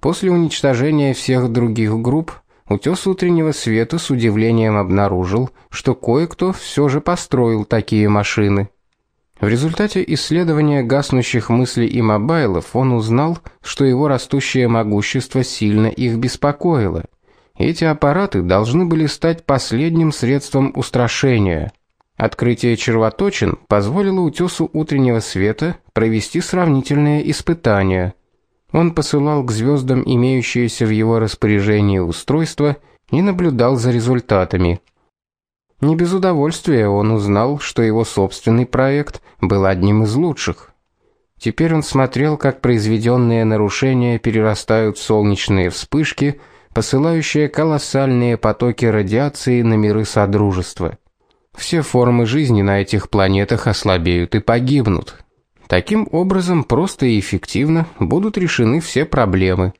После уничтожения всех других групп Утёс утреннего света с удивлением обнаружил, что кое-кто все же построил такие машины. В результате исследования гаснущих мыслей и мобайлов он узнал, что его растущее могущество сильно их беспокоило. Эти аппараты должны были стать последним средством устрашения. Открытие червоточин позволило утесу утреннего света провести сравнительные испытания – он посылал к звездам имеющиеся в его распоряжении устройства и наблюдал за результатами. Не без удовольствия он узнал, что его собственный проект был одним из лучших. Теперь он смотрел, как произведенные нарушения перерастают в солнечные вспышки, посылающие колоссальные потоки радиации на миры содружества. Все формы жизни на этих планетах ослабеют и погибнут. Таким образом, просто и эффективно будут решены все проблемы.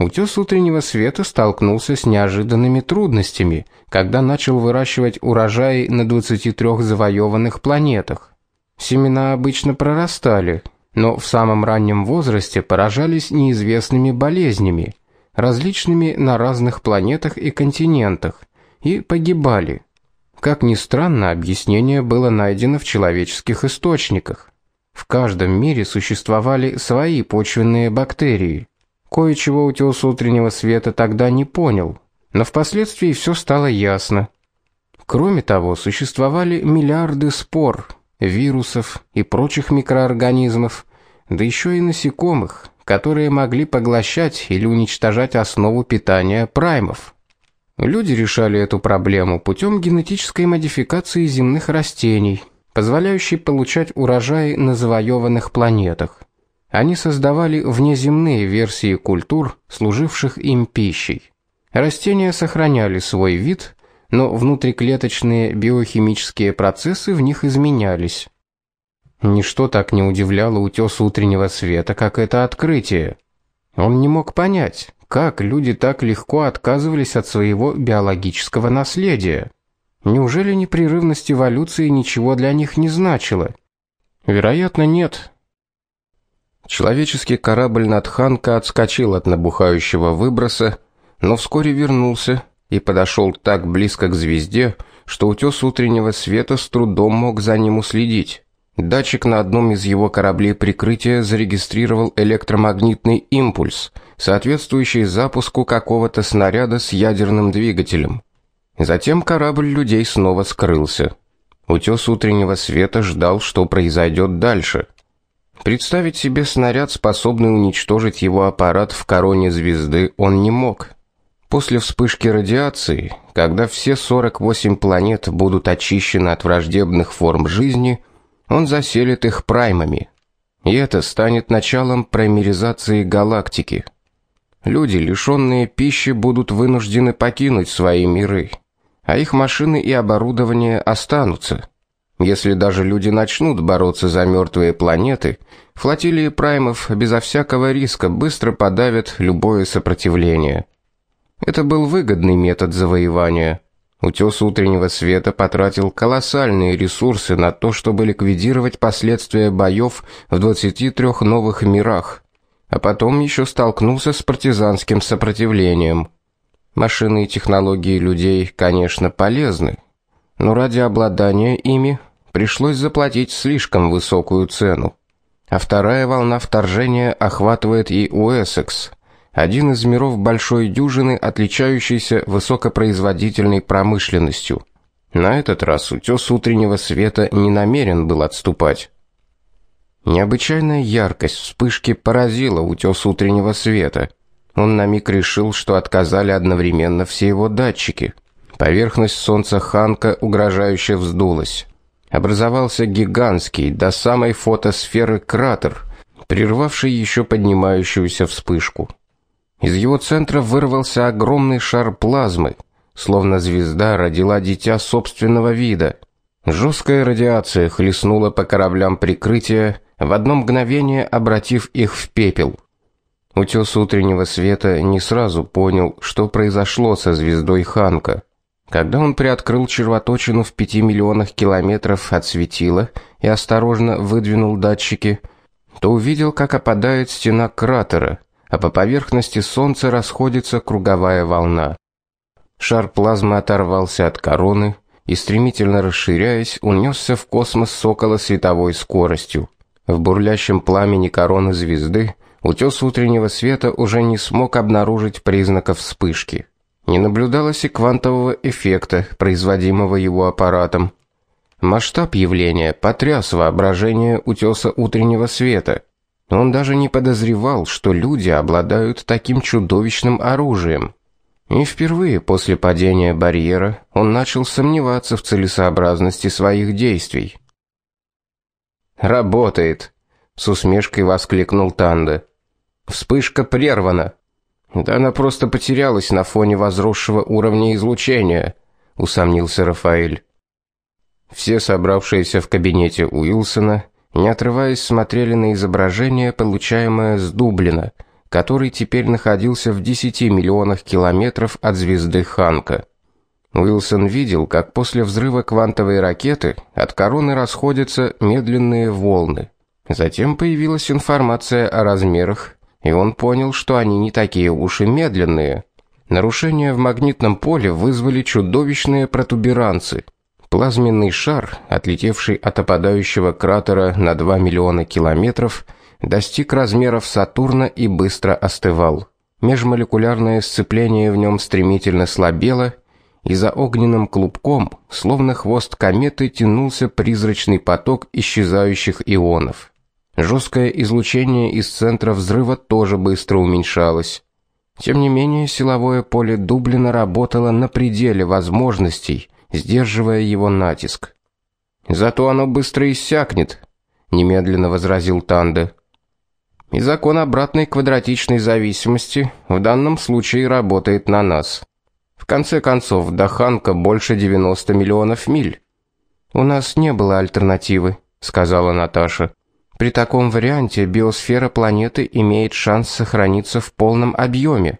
Утёс утреннего света столкнулся с неожиданными трудностями, когда начал выращивать урожаи на 23 завоеванных планетах. Семена обычно прорастали, но в самом раннем возрасте поражались неизвестными болезнями, различными на разных планетах и континентах, и погибали. Как ни странно, объяснение было найдено в человеческих источниках. В каждом мире существовали свои почвенные бактерии. Кое-чего утёс утреннего света тогда не понял, но впоследствии все стало ясно. Кроме того, существовали миллиарды спор, вирусов и прочих микроорганизмов, да еще и насекомых, которые могли поглощать или уничтожать основу питания праймов. Люди решали эту проблему путем генетической модификации земных растений – позволяющий получать урожай на завоеванных планетах. Они создавали внеземные версии культур, служивших им пищей. Растения сохраняли свой вид, но внутриклеточные биохимические процессы в них изменялись. Ничто так не удивляло утёс утреннего света, как это открытие. Он не мог понять, как люди так легко отказывались от своего биологического наследия. Неужели непрерывность эволюции ничего для них не значила? Вероятно, нет. Человеческий корабль Надханка отскочил от набухающего выброса, но вскоре вернулся и подошел так близко к звезде, что утес утреннего света с трудом мог за ним уследить. Датчик на одном из его кораблей прикрытия зарегистрировал электромагнитный импульс, соответствующий запуску какого-то снаряда с ядерным двигателем. Затем корабль людей снова скрылся. Утес утреннего света ждал, что произойдет дальше. Представить себе снаряд, способный уничтожить его аппарат в короне звезды, он не мог. После вспышки радиации, когда все 48 планет будут очищены от враждебных форм жизни, он заселит их праймами. И это станет началом праймеризации галактики. Люди, лишенные пищи, будут вынуждены покинуть свои миры а их машины и оборудование останутся. Если даже люди начнут бороться за мертвые планеты, флотилии праймов безо всякого риска быстро подавят любое сопротивление. Это был выгодный метод завоевания. Утес утреннего света потратил колоссальные ресурсы на то, чтобы ликвидировать последствия боев в 23 новых мирах, а потом еще столкнулся с партизанским сопротивлением. Машины и технологии людей, конечно, полезны, но ради обладания ими пришлось заплатить слишком высокую цену. А вторая волна вторжения охватывает и Уэссекс, один из миров большой дюжины, отличающийся высокопроизводительной промышленностью. На этот раз утёс утреннего света не намерен был отступать. Необычайная яркость вспышки поразила утёс утреннего света – он на миг решил, что отказали одновременно все его датчики. Поверхность солнца Ханка угрожающе вздулась. Образовался гигантский до самой фотосферы кратер, прервавший еще поднимающуюся вспышку. Из его центра вырвался огромный шар плазмы, словно звезда родила дитя собственного вида. Жесткая радиация хлестнула по кораблям прикрытия, в одно мгновение обратив их в пепел. Утес утреннего света не сразу понял, что произошло со звездой Ханка. Когда он приоткрыл червоточину в пяти миллионах километров от светила и осторожно выдвинул датчики, то увидел, как опадает стена кратера, а по поверхности солнца расходится круговая волна. Шар плазмы оторвался от короны и стремительно расширяясь, унесся в космос с около световой скоростью. В бурлящем пламени короны звезды утес утреннего света уже не смог обнаружить признаков вспышки. Не наблюдалось и квантового эффекта, производимого его аппаратом. Масштаб явления потряс воображение утеса утреннего света. Он даже не подозревал, что люди обладают таким чудовищным оружием. И впервые после падения барьера он начал сомневаться в целесообразности своих действий. Работает, с усмешкой воскликнул Танда. Вспышка прервана. Да она просто потерялась на фоне возросшего уровня излучения, усомнился Рафаэль. Все собравшиеся в кабинете Уилсона, не отрываясь, смотрели на изображение, получаемое с Дублина, который теперь находился в 10 миллионах километров от звезды Ханка. Уилсон видел, как после взрыва квантовой ракеты от короны расходятся медленные волны. Затем появилась информация о размерах, и он понял, что они не такие уж и медленные. Нарушения в магнитном поле вызвали чудовищные протуберанцы. Плазменный шар, отлетевший от опадающего кратера на 2 миллиона километров, достиг размеров Сатурна и быстро остывал. Межмолекулярное сцепление в нем стремительно слабело, и за огненным клубком, словно хвост кометы, тянулся призрачный поток исчезающих ионов. Жесткое излучение из центра взрыва тоже быстро уменьшалось. Тем не менее, силовое поле Дублина работало на пределе возможностей, сдерживая его натиск. Зато оно быстро иссякнет, немедленно возразил Танде. И закон обратной квадратичной зависимости в данном случае работает на нас. В конце концов, до Ханка больше 90 миллионов миль. У нас не было альтернативы, сказала Наташа. При таком варианте биосфера планеты имеет шанс сохраниться в полном объеме.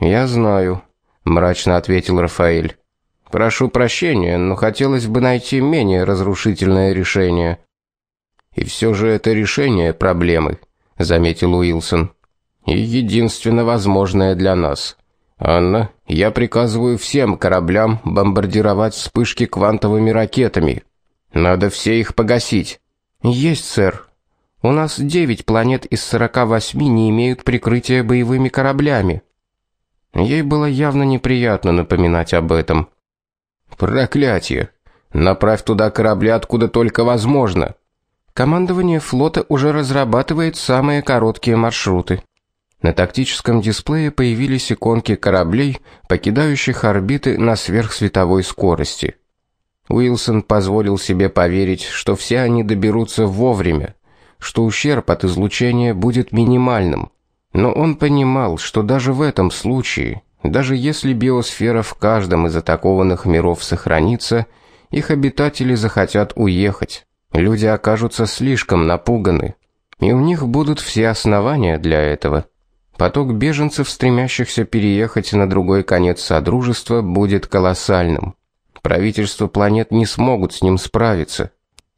Я знаю, мрачно ответил Рафаэль. Прошу прощения, но хотелось бы найти менее разрушительное решение. И все же это решение проблемы заметил Уилсон. И единственно возможное для нас. Анна, я приказываю всем кораблям бомбардировать вспышки квантовыми ракетами. Надо все их погасить. Есть, сэр. У нас 9 планет из 48 не имеют прикрытия боевыми кораблями. Ей было явно неприятно напоминать об этом. Проклятие. Направь туда корабли откуда только возможно. Командование флота уже разрабатывает самые короткие маршруты. На тактическом дисплее появились иконки кораблей, покидающих орбиты на сверхсветовой скорости. Уилсон позволил себе поверить, что все они доберутся вовремя, что ущерб от излучения будет минимальным. Но он понимал, что даже в этом случае, даже если биосфера в каждом из атакованных миров сохранится, их обитатели захотят уехать. Люди окажутся слишком напуганы, и у них будут все основания для этого. Поток беженцев, стремящихся переехать на другой конец содружества, будет колоссальным. Правительства планет не смогут с ним справиться.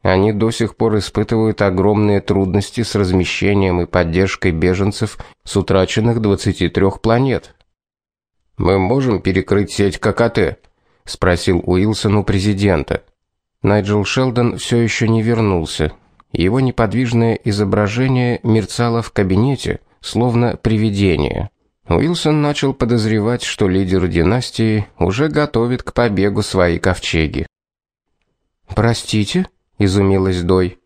Они до сих пор испытывают огромные трудности с размещением и поддержкой беженцев с утраченных 23 планет. Мы можем перекрыть сеть ККТ, спросил Уилсон у президента. Найджел Шелдон все еще не вернулся. Его неподвижное изображение мерцало в кабинете, словно привидение. Уилсон начал подозревать, что лидер династии уже готовит к побегу свои ковчеги. "Простите?" Изумилась Дой.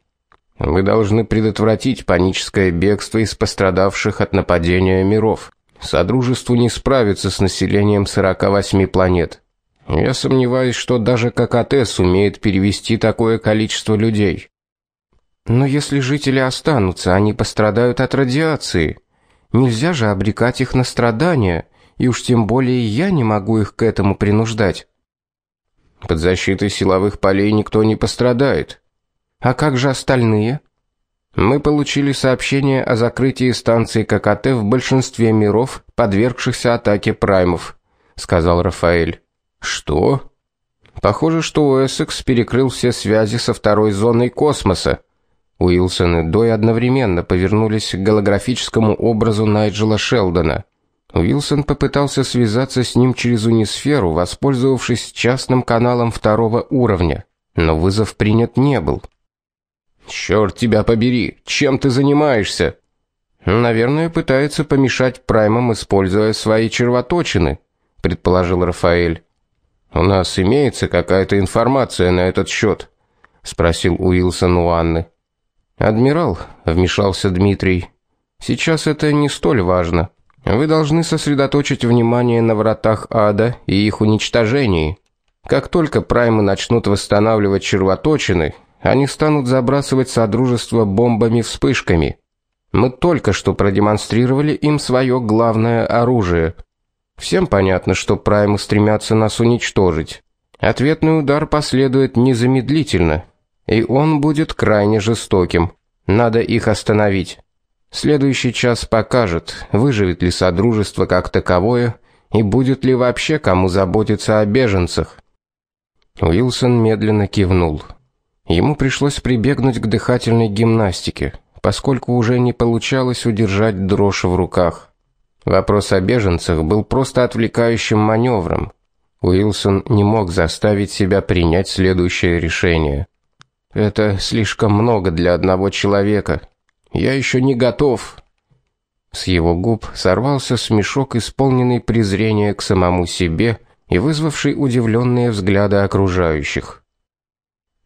"Вы должны предотвратить паническое бегство из пострадавших от нападения миров. Содружеству не справиться с населением 48 планет. Я сомневаюсь, что даже ККТ сумеет перевести такое количество людей. Но если жители останутся, они пострадают от радиации. Нельзя же обрекать их на страдания, и уж тем более я не могу их к этому принуждать. Под защитой силовых полей никто не пострадает. А как же остальные? Мы получили сообщение о закрытии станции ККТ в большинстве миров, подвергшихся атаке праймов, сказал Рафаэль. Что? Похоже, что Уэссекс перекрыл все связи со второй зоной космоса. Уилсон и Дой одновременно повернулись к голографическому образу Найджела Шелдона. Уилсон попытался связаться с ним через унисферу, воспользовавшись частным каналом второго уровня, но вызов принят не был. Черт тебя побери, чем ты занимаешься? Наверное, пытается помешать праймам, используя свои червоточины, предположил Рафаэль. У нас имеется какая-то информация на этот счет? спросил Уилсон у Анны. Адмирал, вмешался Дмитрий. Сейчас это не столь важно. Вы должны сосредоточить внимание на вратах ада и их уничтожении. Как только праймы начнут восстанавливать червоточины, они станут забрасывать содружество бомбами-вспышками. Мы только что продемонстрировали им свое главное оружие. Всем понятно, что праймы стремятся нас уничтожить. Ответный удар последует незамедлительно, и он будет крайне жестоким. Надо их остановить. Следующий час покажет, выживет ли содружество как таковое и будет ли вообще кому заботиться о беженцах. Уилсон медленно кивнул. Ему пришлось прибегнуть к дыхательной гимнастике, поскольку уже не получалось удержать дрожь в руках. Вопрос о беженцах был просто отвлекающим маневром. Уилсон не мог заставить себя принять следующее решение. Это слишком много для одного человека. Я еще не готов. С его губ сорвался смешок, исполненный презрения к самому себе и вызвавший удивленные взгляды окружающих.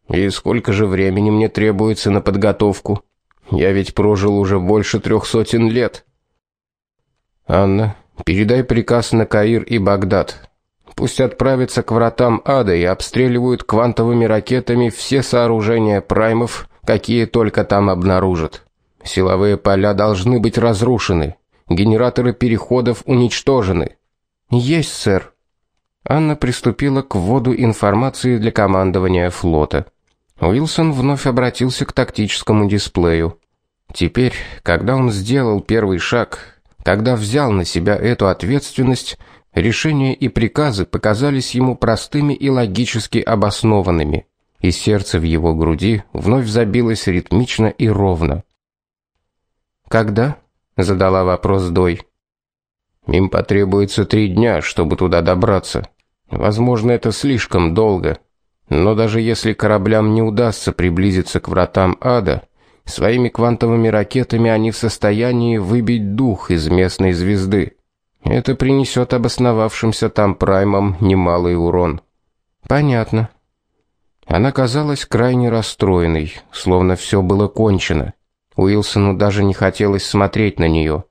И сколько же времени мне требуется на подготовку? Я ведь прожил уже больше трех сотен лет. Анна, передай приказ на Каир и Багдад. Пусть отправятся к вратам ада и обстреливают квантовыми ракетами все сооружения праймов, какие только там обнаружат. Силовые поля должны быть разрушены, генераторы переходов уничтожены. Есть, сэр. Анна приступила к вводу информации для командования флота. Уилсон вновь обратился к тактическому дисплею. Теперь, когда он сделал первый шаг, когда взял на себя эту ответственность, решения и приказы показались ему простыми и логически обоснованными, и сердце в его груди вновь забилось ритмично и ровно. Когда? задала вопрос Дой. Им потребуется три дня, чтобы туда добраться. Возможно, это слишком долго. Но даже если кораблям не удастся приблизиться к вратам ада, своими квантовыми ракетами они в состоянии выбить дух из местной звезды. Это принесет обосновавшимся там праймам немалый урон. Понятно. Она казалась крайне расстроенной, словно все было кончено. Уилсону даже не хотелось смотреть на нее.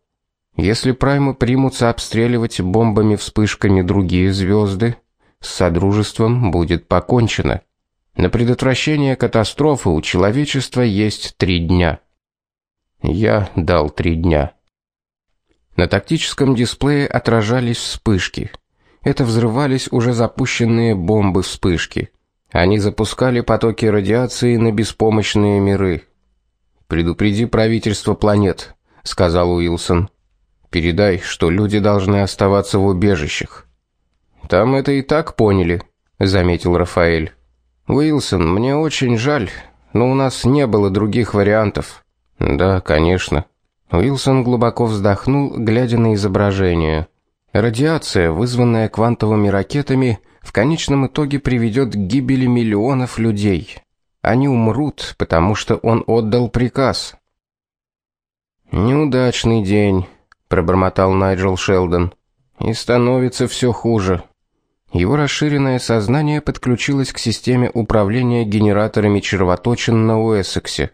Если праймы примутся обстреливать бомбами-вспышками другие звезды, с содружеством будет покончено. На предотвращение катастрофы у человечества есть три дня. Я дал три дня. На тактическом дисплее отражались вспышки. Это взрывались уже запущенные бомбы-вспышки. Они запускали потоки радиации на беспомощные миры. Предупреди правительство планет, сказал Уилсон. Передай, что люди должны оставаться в убежищах. Там это и так поняли, заметил Рафаэль. Уилсон, мне очень жаль, но у нас не было других вариантов. Да, конечно. Уилсон глубоко вздохнул, глядя на изображение. Радиация, вызванная квантовыми ракетами, в конечном итоге приведет к гибели миллионов людей. Они умрут, потому что он отдал приказ. Неудачный день, пробормотал Найджел Шелдон. И становится все хуже. Его расширенное сознание подключилось к системе управления генераторами червоточин на Уэссексе.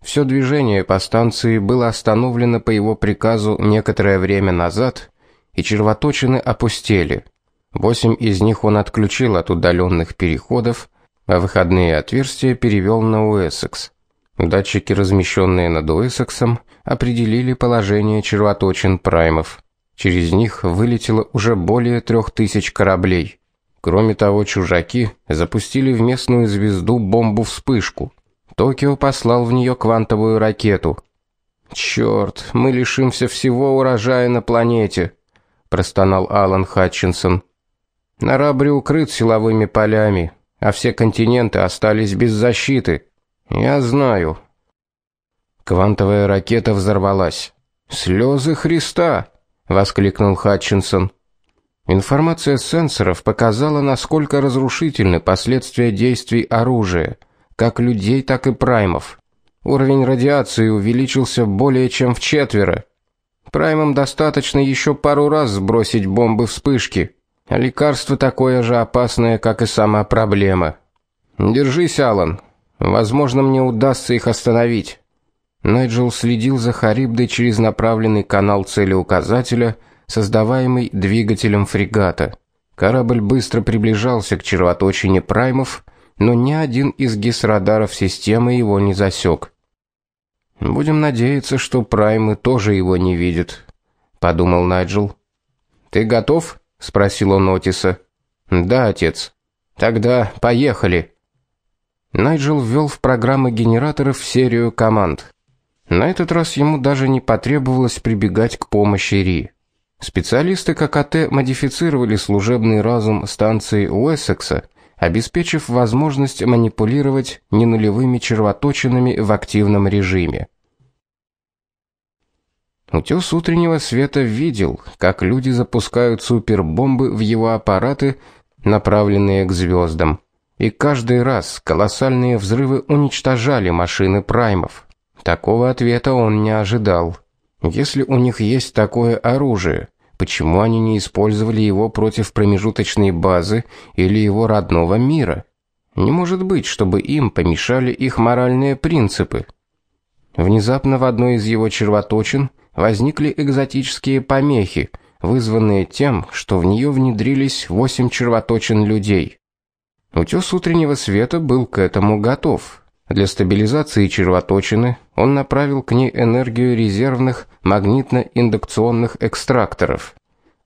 Все движение по станции было остановлено по его приказу некоторое время назад, и червоточины опустели. Восемь из них он отключил от удаленных переходов, а выходные отверстия перевел на Уэссекс. Датчики, размещенные над Уэссексом, определили положение червоточин праймов. Через них вылетело уже более трех тысяч кораблей. Кроме того, чужаки запустили в местную звезду бомбу-вспышку. Токио послал в нее квантовую ракету. Черт, мы лишимся всего урожая на планете, простонал Алан Хатчинсон. Нарабри укрыт силовыми полями, а все континенты остались без защиты. Я знаю. Квантовая ракета взорвалась. Слезы Христа, воскликнул Хатчинсон. Информация сенсоров показала, насколько разрушительны последствия действий оружия, как людей, так и праймов. Уровень радиации увеличился более чем в четверо. Праймам достаточно еще пару раз сбросить бомбы вспышки. А лекарство такое же опасное, как и сама проблема. Держись, Алан. Возможно, мне удастся их остановить. Найджел следил за Харибдой через направленный канал целеуказателя, создаваемый двигателем фрегата. Корабль быстро приближался к червоточине праймов, но ни один из гис-радаров системы его не засек. Будем надеяться, что праймы тоже его не видят, подумал Найджел. Ты готов? Спросил он Отиса. Да, отец. Тогда поехали. Найджел ввел в программы генераторов серию команд. На этот раз ему даже не потребовалось прибегать к помощи Ри. Специалисты ККТ модифицировали служебный разум станции Уэссекса, обеспечив возможность манипулировать ненулевыми червоточинами в активном режиме. Утес утреннего света видел, как люди запускают супербомбы в его аппараты, направленные к звездам. И каждый раз колоссальные взрывы уничтожали машины праймов. Такого ответа он не ожидал. Если у них есть такое оружие, почему они не использовали его против промежуточной базы или его родного мира? Не может быть, чтобы им помешали их моральные принципы. Внезапно в одной из его червоточин возникли экзотические помехи, вызванные тем, что в нее внедрились восемь червоточин людей. Утес утреннего света был к этому готов. Для стабилизации червоточины он направил к ней энергию резервных магнитно-индукционных экстракторов.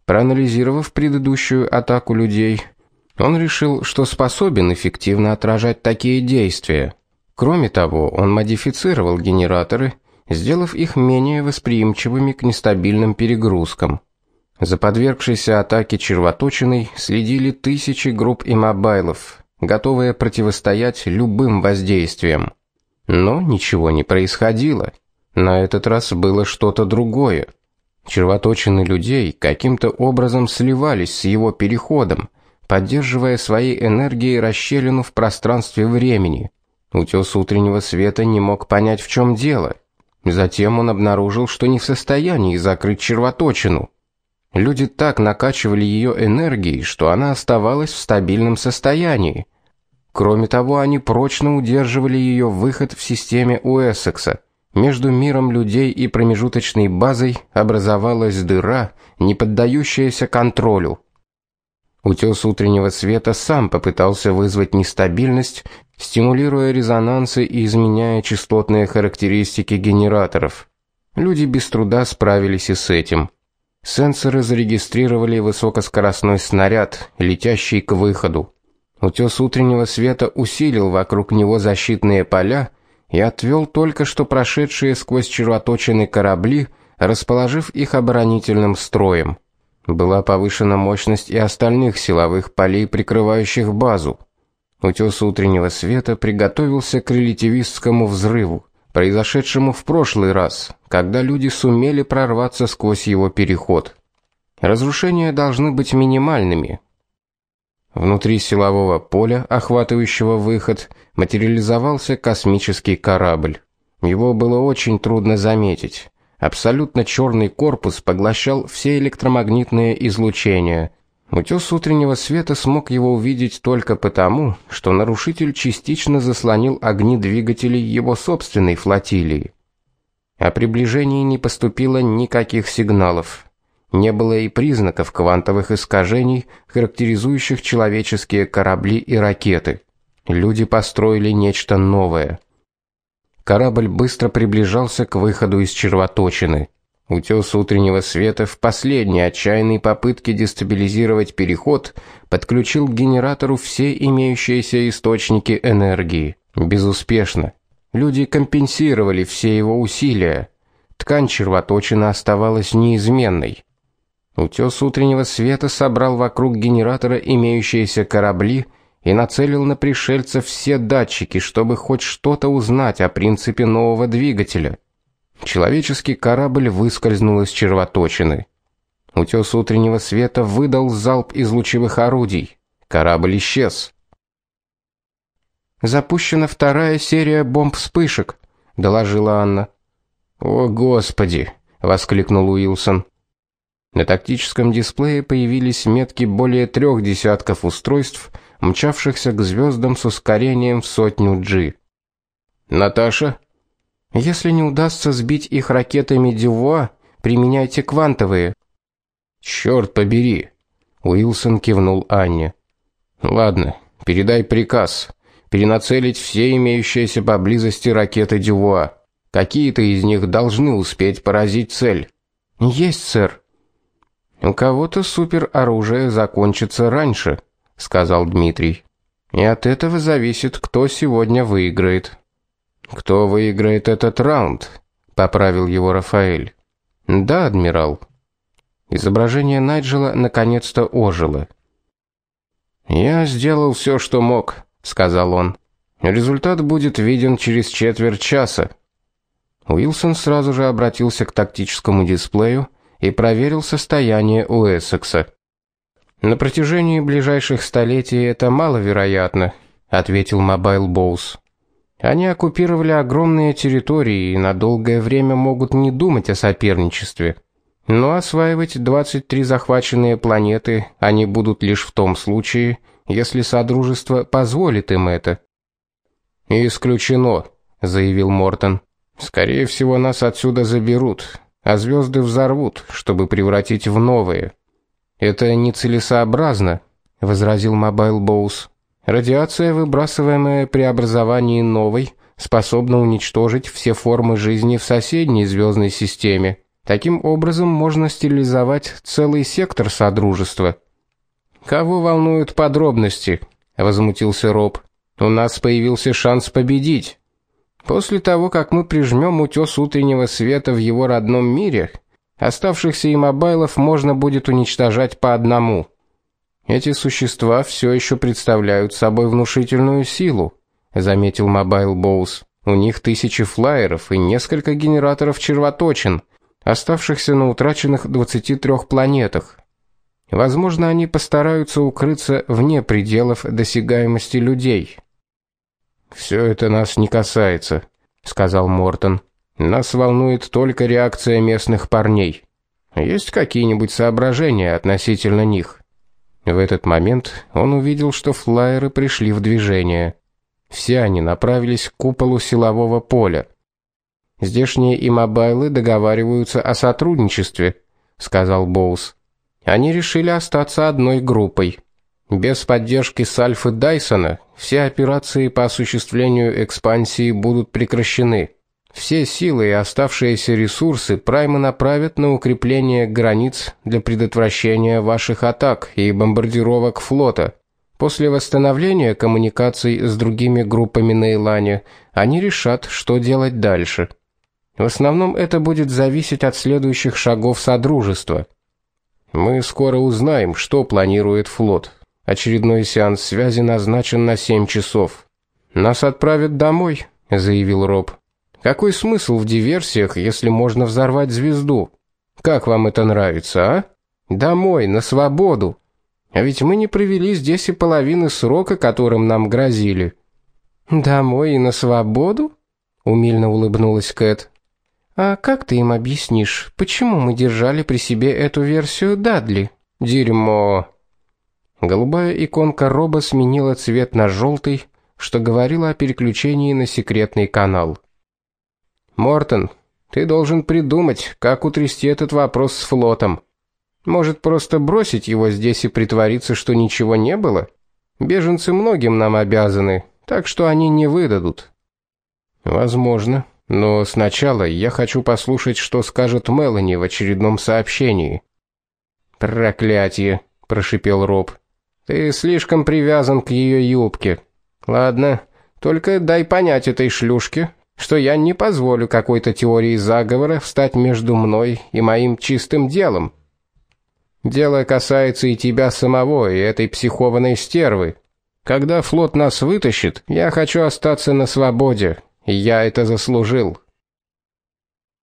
Проанализировав предыдущую атаку людей, он решил, что способен эффективно отражать такие действия. Кроме того, он модифицировал генераторы сделав их менее восприимчивыми к нестабильным перегрузкам. За подвергшейся атаке червоточиной следили тысячи групп иммобайлов, готовые противостоять любым воздействиям. Но ничего не происходило. На этот раз было что-то другое. Червоточины людей каким-то образом сливались с его переходом, поддерживая своей энергией расщелину в пространстве времени. Утес утреннего света не мог понять, в чем дело. Затем он обнаружил, что не в состоянии закрыть червоточину. Люди так накачивали ее энергией, что она оставалась в стабильном состоянии. Кроме того, они прочно удерживали ее выход в системе Уэссекса. Между миром людей и промежуточной базой образовалась дыра, не поддающаяся контролю. Утес утреннего света сам попытался вызвать нестабильность, стимулируя резонансы и изменяя частотные характеристики генераторов. Люди без труда справились и с этим. Сенсоры зарегистрировали высокоскоростной снаряд, летящий к выходу. Утес утреннего света усилил вокруг него защитные поля и отвел только что прошедшие сквозь червоточины корабли, расположив их оборонительным строем. Была повышена мощность и остальных силовых полей, прикрывающих базу. Утес утреннего света приготовился к релятивистскому взрыву, произошедшему в прошлый раз, когда люди сумели прорваться сквозь его переход. Разрушения должны быть минимальными. Внутри силового поля, охватывающего выход, материализовался космический корабль. Его было очень трудно заметить. Абсолютно черный корпус поглощал все электромагнитные излучения. Утес утреннего света смог его увидеть только потому, что нарушитель частично заслонил огни двигателей его собственной флотилии. О приближении не поступило никаких сигналов. Не было и признаков квантовых искажений, характеризующих человеческие корабли и ракеты. Люди построили нечто новое. Корабль быстро приближался к выходу из червоточины. Утес утреннего света в последней отчаянной попытке дестабилизировать переход подключил к генератору все имеющиеся источники энергии. Безуспешно. Люди компенсировали все его усилия. Ткань червоточины оставалась неизменной. Утес утреннего света собрал вокруг генератора имеющиеся корабли и нацелил на пришельцев все датчики, чтобы хоть что-то узнать о принципе нового двигателя. Человеческий корабль выскользнул из червоточины. Утёс утреннего света выдал залп из лучевых орудий. Корабль исчез. Запущена вторая серия бомб-вспышек, доложила Анна. О, господи, воскликнул Уилсон. На тактическом дисплее появились метки более трех десятков устройств, мчавшихся к звездам с ускорением в сотню G. Наташа, если не удастся сбить их ракетами Дюва, применяйте квантовые. Черт побери, Уилсон кивнул Анне. Ладно, передай приказ перенацелить все имеющиеся поблизости ракеты Дюва. Какие-то из них должны успеть поразить цель. Есть, сэр. У кого-то супероружие закончится раньше, сказал Дмитрий. И от этого зависит, кто сегодня выиграет. Кто выиграет этот раунд? поправил его Рафаэль. Да, адмирал. Изображение Найджела наконец-то ожило. Я сделал все, что мог, сказал он. Результат будет виден через четверть часа. Уилсон сразу же обратился к тактическому дисплею и проверил состояние Уэссекса. На протяжении ближайших столетий это маловероятно, ответил Мобайл Боус. Они оккупировали огромные территории и на долгое время могут не думать о соперничестве. Но осваивать 23 захваченные планеты они будут лишь в том случае, если содружество позволит им это. Исключено, заявил Мортон. Скорее всего, нас отсюда заберут, а звезды взорвут, чтобы превратить в новые. Это нецелесообразно, возразил Мобайл Боус. Радиация, выбрасываемая при образовании новой, способна уничтожить все формы жизни в соседней звездной системе. Таким образом можно стерилизовать целый сектор содружества. Кого волнуют подробности? возмутился Роб. У нас появился шанс победить. После того, как мы прижмем утёс утреннего света в его родном мире, оставшихся иммобайлов можно будет уничтожать по одному. Эти существа все еще представляют собой внушительную силу, заметил Мобайл Боус. У них тысячи флайеров и несколько генераторов червоточин, оставшихся на утраченных 23 планетах. Возможно, они постараются укрыться вне пределов досягаемости людей. Все это нас не касается, сказал Мортон. Нас волнует только реакция местных парней. Есть какие-нибудь соображения относительно них? В этот момент он увидел, что флайеры пришли в движение. Все они направились к куполу силового поля. Здешние и мобайлы договариваются о сотрудничестве, сказал Боус. Они решили остаться одной группой. Без поддержки Сальфы Дайсона все операции по осуществлению экспансии будут прекращены. Все силы и оставшиеся ресурсы праймы направят на укрепление границ для предотвращения ваших атак и бомбардировок флота. После восстановления коммуникаций с другими группами на Илане они решат, что делать дальше. В основном это будет зависеть от следующих шагов содружества. Мы скоро узнаем, что планирует флот. Очередной сеанс связи назначен на 7 часов. Нас отправят домой, заявил Роб. Какой смысл в диверсиях, если можно взорвать звезду? Как вам это нравится, а? Домой, на свободу. А ведь мы не провели здесь и половины срока, которым нам грозили. Домой и на свободу? умильно улыбнулась Кэт. А как ты им объяснишь, почему мы держали при себе эту версию Дадли? Дерьмо. Голубая иконка роба сменила цвет на желтый, что говорило о переключении на секретный канал. Мортон, ты должен придумать, как утрясти этот вопрос с флотом. Может, просто бросить его здесь и притвориться, что ничего не было? Беженцы многим нам обязаны, так что они не выдадут. Возможно, но сначала я хочу послушать, что скажет Мелани в очередном сообщении. Проклятие, прошипел Роб. Ты слишком привязан к ее юбке. Ладно, только дай понять этой шлюшке, что я не позволю какой-то теории заговора встать между мной и моим чистым делом. Дело касается и тебя самого, и этой психованной стервы. Когда флот нас вытащит, я хочу остаться на свободе, я это заслужил.